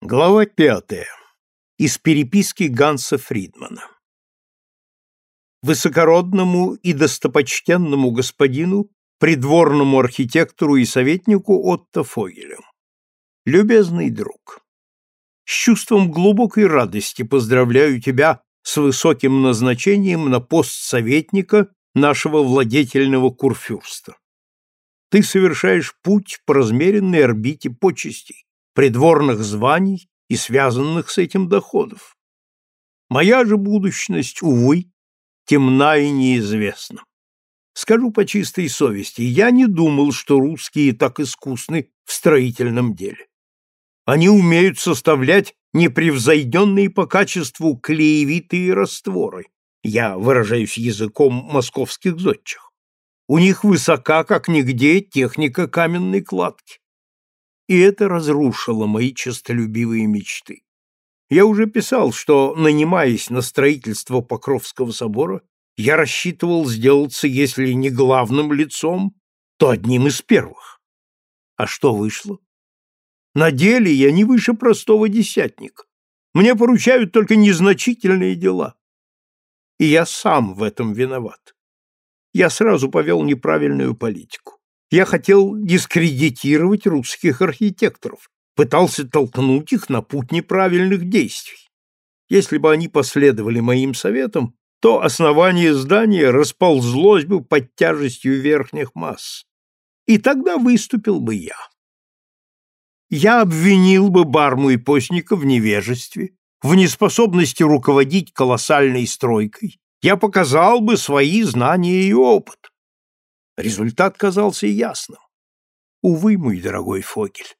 Глава пятая. Из переписки Ганса Фридмана. Высокородному и достопочтенному господину, придворному архитектору и советнику Отто Фогелю. Любезный друг, с чувством глубокой радости поздравляю тебя с высоким назначением на пост советника нашего владетельного курфюрста. Ты совершаешь путь по размеренной орбите почестей, придворных званий и связанных с этим доходов. Моя же будущность, увы, темна и неизвестна. Скажу по чистой совести, я не думал, что русские так искусны в строительном деле. Они умеют составлять непревзойденные по качеству клеевитые растворы, я выражаюсь языком московских зодчих. У них высока, как нигде, техника каменной кладки и это разрушило мои честолюбивые мечты. Я уже писал, что, нанимаясь на строительство Покровского собора, я рассчитывал сделаться, если не главным лицом, то одним из первых. А что вышло? На деле я не выше простого десятника. Мне поручают только незначительные дела. И я сам в этом виноват. Я сразу повел неправильную политику. Я хотел дискредитировать русских архитекторов, пытался толкнуть их на путь неправильных действий. Если бы они последовали моим советам, то основание здания расползлось бы под тяжестью верхних масс. И тогда выступил бы я. Я обвинил бы Барму и Постника в невежестве, в неспособности руководить колоссальной стройкой. Я показал бы свои знания и опыт. Результат казался ясным. Увы, мой дорогой Фогель,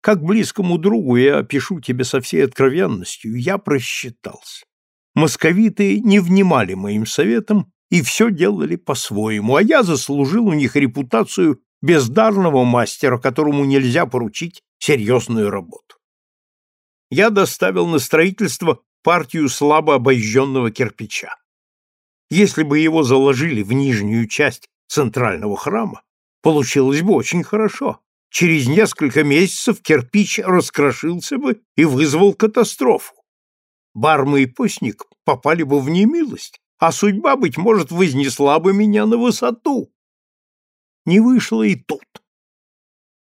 как близкому другу я пишу тебе со всей откровенностью, я просчитался. Московиты не внимали моим советам и все делали по-своему, а я заслужил у них репутацию бездарного мастера, которому нельзя поручить серьезную работу. Я доставил на строительство партию слабо обожженного кирпича. Если бы его заложили в нижнюю часть центрального храма, получилось бы очень хорошо. Через несколько месяцев кирпич раскрошился бы и вызвал катастрофу. Барма и постник попали бы в немилость, а судьба, быть может, вознесла бы меня на высоту. Не вышло и тут.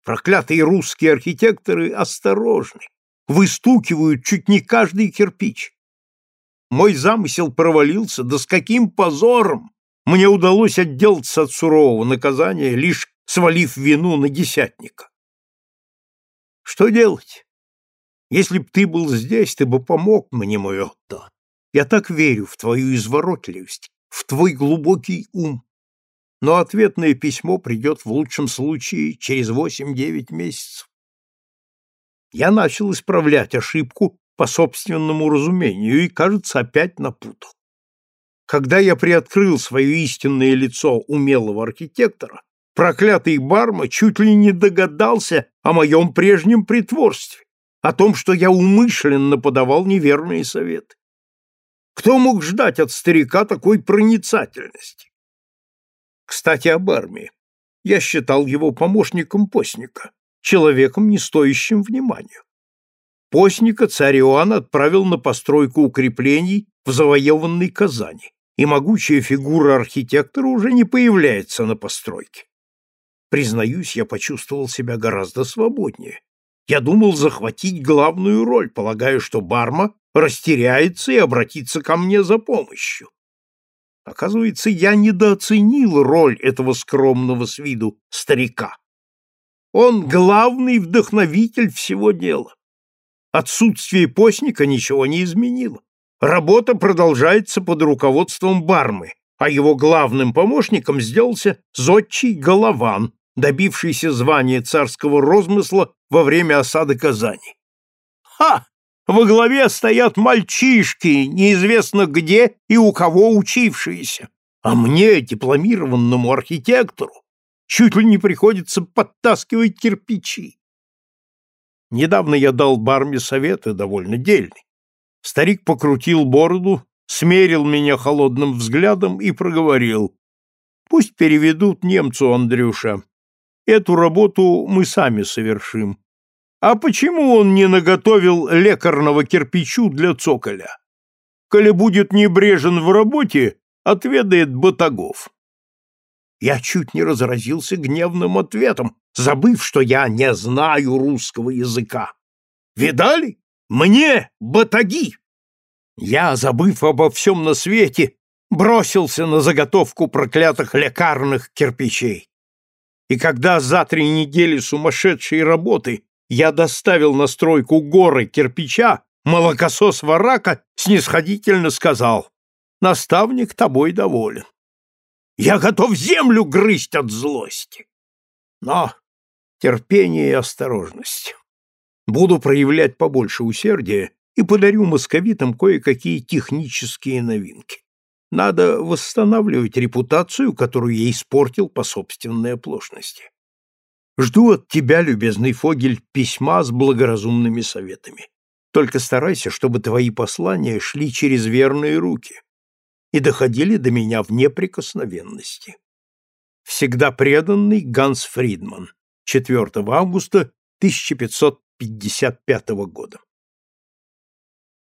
Проклятые русские архитекторы осторожны, выстукивают чуть не каждый кирпич. Мой замысел провалился, да с каким позором! Мне удалось отделаться от сурового наказания, лишь свалив вину на десятника. Что делать? Если б ты был здесь, ты бы помог мне, мой Отто. Я так верю в твою изворотливость, в твой глубокий ум. Но ответное письмо придет в лучшем случае через восемь-девять месяцев. Я начал исправлять ошибку по собственному разумению и, кажется, опять напутал. Когда я приоткрыл свое истинное лицо умелого архитектора, проклятый Барма чуть ли не догадался о моем прежнем притворстве, о том, что я умышленно подавал неверные советы. Кто мог ждать от старика такой проницательности? Кстати, об армии. Я считал его помощником постника, человеком, не стоящим внимания. Постника царь Иоанн отправил на постройку укреплений в завоеванной Казани и могучая фигура архитектора уже не появляется на постройке. Признаюсь, я почувствовал себя гораздо свободнее. Я думал захватить главную роль, полагая, что Барма растеряется и обратится ко мне за помощью. Оказывается, я недооценил роль этого скромного с виду старика. Он главный вдохновитель всего дела. Отсутствие постника ничего не изменило. Работа продолжается под руководством Бармы, а его главным помощником сделался зодчий Голован, добившийся звания царского розмысла во время осады Казани. Ха! Во главе стоят мальчишки, неизвестно где и у кого учившиеся. А мне, дипломированному архитектору, чуть ли не приходится подтаскивать кирпичи. Недавно я дал Барме советы довольно дельный. Старик покрутил бороду, смерил меня холодным взглядом и проговорил. «Пусть переведут немцу, Андрюша. Эту работу мы сами совершим. А почему он не наготовил лекарного кирпичу для цоколя? Коли будет небрежен в работе, отведает батагов. Я чуть не разразился гневным ответом, забыв, что я не знаю русского языка. Видали? Мне батаги! Я, забыв обо всем на свете, бросился на заготовку проклятых лекарных кирпичей. И когда за три недели сумасшедшей работы я доставил на стройку горы кирпича, молокосос Варака снисходительно сказал, «Наставник тобой доволен. Я готов землю грызть от злости. Но терпение и осторожность. Буду проявлять побольше усердия и подарю московитам кое-какие технические новинки. Надо восстанавливать репутацию, которую я испортил по собственной оплошности. Жду от тебя, любезный Фогель, письма с благоразумными советами. Только старайся, чтобы твои послания шли через верные руки и доходили до меня в неприкосновенности. Всегда преданный Ганс Фридман. 4 августа 1555 года.